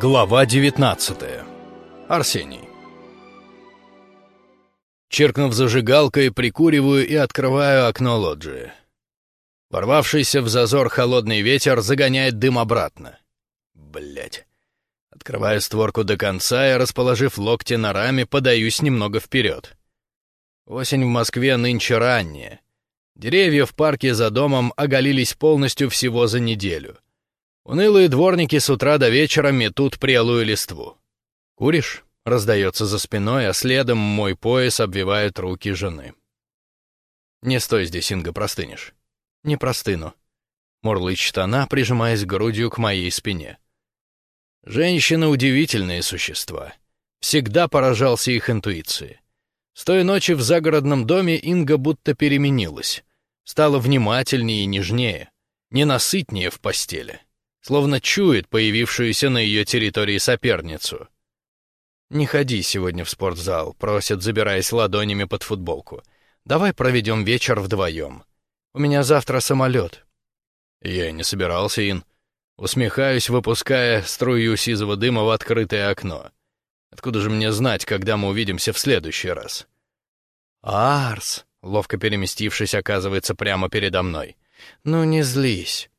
Глава 19. Арсений. Черкнув зажигалкой, прикуриваю и открываю окно лоджии. Ворвавшийся в зазор холодный ветер загоняет дым обратно. Блять. Открываю створку до конца и, расположив локти на раме, подаюсь немного вперед. Осень в Москве нынче ранняя. Деревья в парке за домом оголились полностью всего за неделю. Унылые дворники с утра до вечера метут прелую листву. «Куришь?» — раздается за спиной, а следом мой пояс обвивает руки жены. «Не стой здесь, Инга, простынешь». «Не простыну», — мурлычет она, прижимаясь грудью к моей спине. Женщины — удивительные существа. Всегда поражался их интуиции. С той ночи в загородном доме Инга будто переменилась. Стала внимательнее и нежнее, ненасытнее в постели словно чует появившуюся на ее территории соперницу. «Не ходи сегодня в спортзал», — просят, забираясь ладонями под футболку. «Давай проведем вечер вдвоем. У меня завтра самолет». Я не собирался, Ин. Усмехаюсь, выпуская струю сизого дыма в открытое окно. Откуда же мне знать, когда мы увидимся в следующий раз? «Арс», ловко переместившись, оказывается прямо передо мной. «Ну не злись.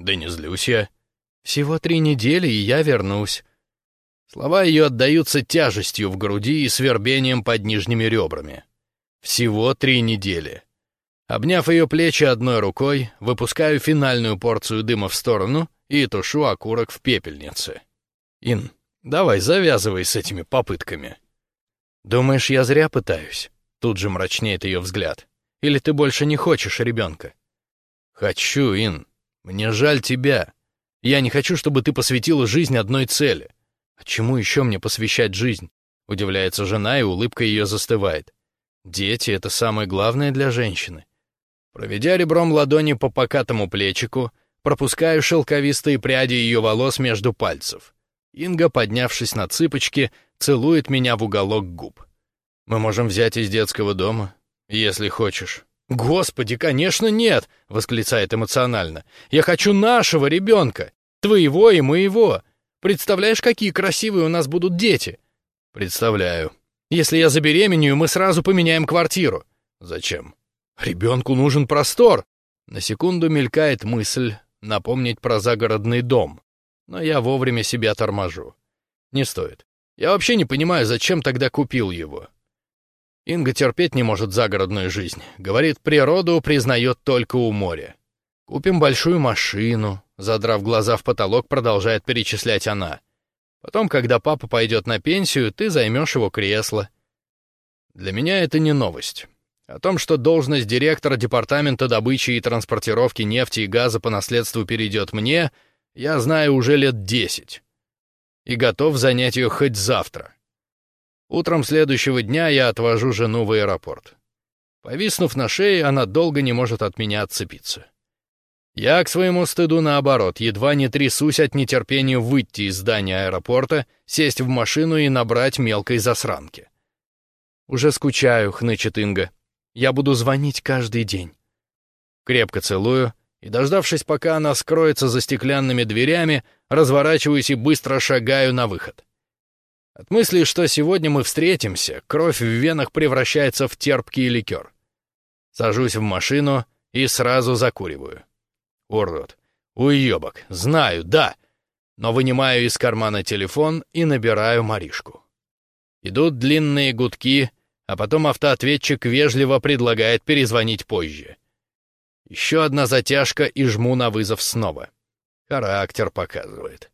Да не злюсь я. Всего три недели, и я вернусь. Слова ее отдаются тяжестью в груди и свербением под нижними ребрами. Всего три недели. Обняв ее плечи одной рукой, выпускаю финальную порцию дыма в сторону и тушу окурок в пепельнице. «Ин, давай завязывай с этими попытками». «Думаешь, я зря пытаюсь?» Тут же мрачнеет ее взгляд. «Или ты больше не хочешь ребенка?» «Хочу, Ин. Мне жаль тебя. Я не хочу, чтобы ты посвятила жизнь одной цели. А чему еще мне посвящать жизнь? Удивляется жена, и улыбка ее застывает. Дети — это самое главное для женщины. Проведя ребром ладони по покатому плечику, пропускаю шелковистые пряди ее волос между пальцев. Инга, поднявшись на цыпочки, целует меня в уголок губ. Мы можем взять из детского дома, если хочешь. «Господи, конечно, нет!» — восклицает эмоционально. «Я хочу нашего ребенка! Твоего и моего! Представляешь, какие красивые у нас будут дети?» «Представляю. Если я забеременею, мы сразу поменяем квартиру». «Зачем?» «Ребенку нужен простор!» На секунду мелькает мысль напомнить про загородный дом, но я вовремя себя торможу. Не стоит. Я вообще не понимаю, зачем тогда купил его. Инга терпеть не может загородную жизнь. Говорит, природу признает только у моря. Купим большую машину, задрав глаза в потолок, продолжает перечислять она. Потом, когда папа пойдет на пенсию, ты займешь его кресло. Для меня это не новость. О том, что должность директора департамента добычи и транспортировки нефти и газа по наследству перейдет мне, я знаю уже лет десять. И готов занять ее хоть завтра. Утром следующего дня я отвожу жену в аэропорт. Повиснув на шее, она долго не может от меня отцепиться. Я, к своему стыду, наоборот, едва не трясусь от нетерпения выйти из здания аэропорта, сесть в машину и набрать мелкой засранки. «Уже скучаю», — хнычет Инга. «Я буду звонить каждый день». Крепко целую, и, дождавшись, пока она скроется за стеклянными дверями, разворачиваюсь и быстро шагаю на выход. От мысли, что сегодня мы встретимся, кровь в венах превращается в терпкий ликер. Сажусь в машину и сразу закуриваю. Урод. Уебок. Знаю, да. Но вынимаю из кармана телефон и набираю Маришку. Идут длинные гудки, а потом автоответчик вежливо предлагает перезвонить позже. Еще одна затяжка и жму на вызов снова. Характер показывает.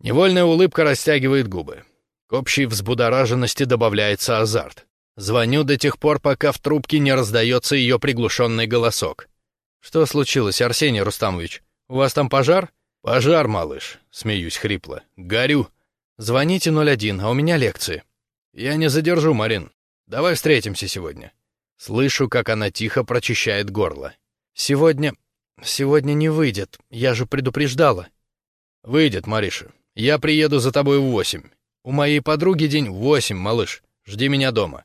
Невольная улыбка растягивает губы. Общей взбудораженности добавляется азарт. Звоню до тех пор, пока в трубке не раздается ее приглушенный голосок. «Что случилось, Арсений Рустамович? У вас там пожар?» «Пожар, малыш», — смеюсь хрипло. «Горю». «Звоните 01, а у меня лекции». «Я не задержу, Марин. Давай встретимся сегодня». Слышу, как она тихо прочищает горло. «Сегодня... сегодня не выйдет. Я же предупреждала». «Выйдет, Мариша. Я приеду за тобой в восемь. «У моей подруги день восемь, малыш. Жди меня дома».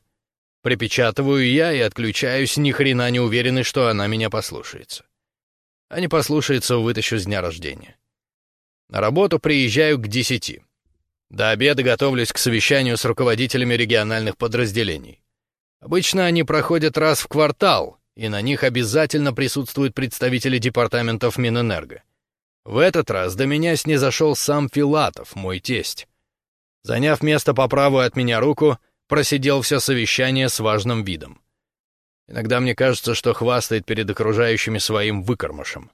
Припечатываю я и отключаюсь, ни хрена не уверенный, что она меня послушается. А не послушается, вытащу с дня рождения. На работу приезжаю к десяти. До обеда готовлюсь к совещанию с руководителями региональных подразделений. Обычно они проходят раз в квартал, и на них обязательно присутствуют представители департаментов Минэнерго. В этот раз до меня снизошел сам Филатов, мой тесть. Заняв место по правую от меня руку, просидел все совещание с важным видом. Иногда мне кажется, что хвастает перед окружающими своим выкормышем.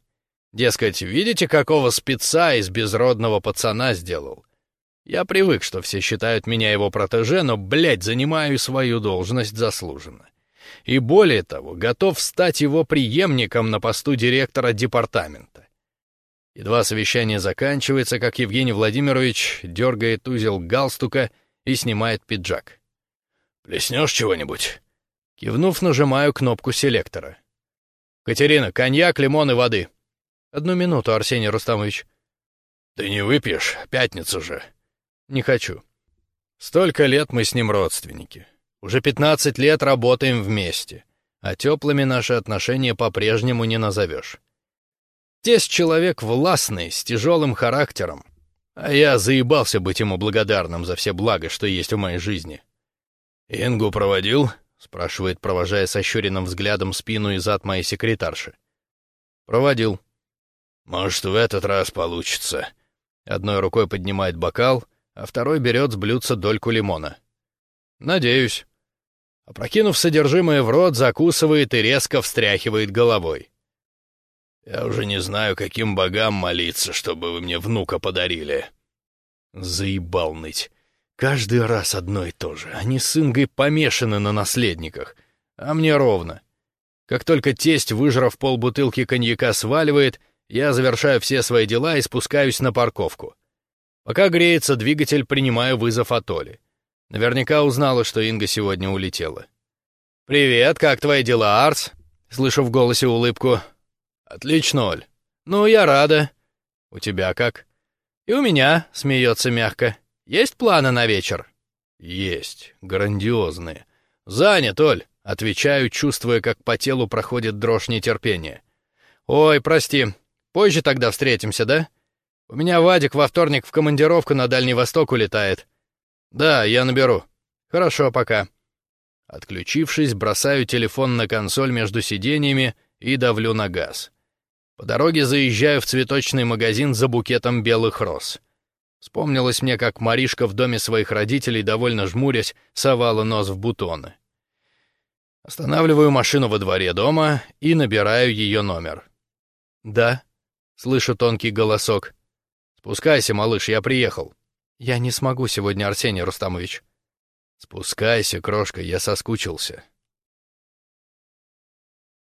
Дескать, видите, какого спеца из безродного пацана сделал? Я привык, что все считают меня его протеже, но, блядь, занимаю свою должность заслуженно. И более того, готов стать его преемником на посту директора департамента. Едва совещание заканчивается, как Евгений Владимирович дергает узел галстука и снимает пиджак. «Плеснешь чего-нибудь?» Кивнув, нажимаю кнопку селектора. «Катерина, коньяк, лимон и воды». «Одну минуту, Арсений Рустамович». «Ты не выпьешь? Пятница же». Не хочу. Столько лет мы с ним родственники. Уже 15 лет работаем вместе, а теплыми наши отношения по-прежнему не назовешь. Тесть человек властный, с тяжелым характером, а я заебался быть ему благодарным за все блага, что есть в моей жизни. «Ингу проводил?» — спрашивает, провожая сощуренным взглядом спину и зад моей секретарши. «Проводил». «Может, в этот раз получится». Одной рукой поднимает бокал, а второй берет с блюдца дольку лимона. «Надеюсь». Опрокинув содержимое в рот, закусывает и резко встряхивает головой. «Я уже не знаю, каким богам молиться, чтобы вы мне внука подарили». Заебал ныть. Каждый раз одно и то же. Они с Ингой помешаны на наследниках. А мне ровно. Как только тесть, выжрав полбутылки коньяка, сваливает, я завершаю все свои дела и спускаюсь на парковку. Пока греется двигатель, принимаю вызов от Оли. Наверняка узнала, что Инга сегодня улетела. «Привет, как твои дела, Арс?» Слышу в голосе улыбку. «Отлично, Оль. Ну, я рада. У тебя как?» «И у меня», — смеется мягко. «Есть планы на вечер?» «Есть. Грандиозные. Занят, Оль», — отвечаю, чувствуя, как по телу проходит дрожь нетерпения. «Ой, прости. Позже тогда встретимся, да?» У меня Вадик во вторник в командировку на Дальний Восток улетает. Да, я наберу. Хорошо, пока. Отключившись, бросаю телефон на консоль между сиденьями и давлю на газ. По дороге заезжаю в цветочный магазин за букетом белых роз. Вспомнилось мне, как Маришка в доме своих родителей, довольно жмурясь, совала нос в бутоны. Останавливаю машину во дворе дома и набираю ее номер. «Да», — слышу тонкий голосок. «Спускайся, малыш, я приехал». «Я не смогу сегодня, Арсений Рустамович». «Спускайся, крошка, я соскучился».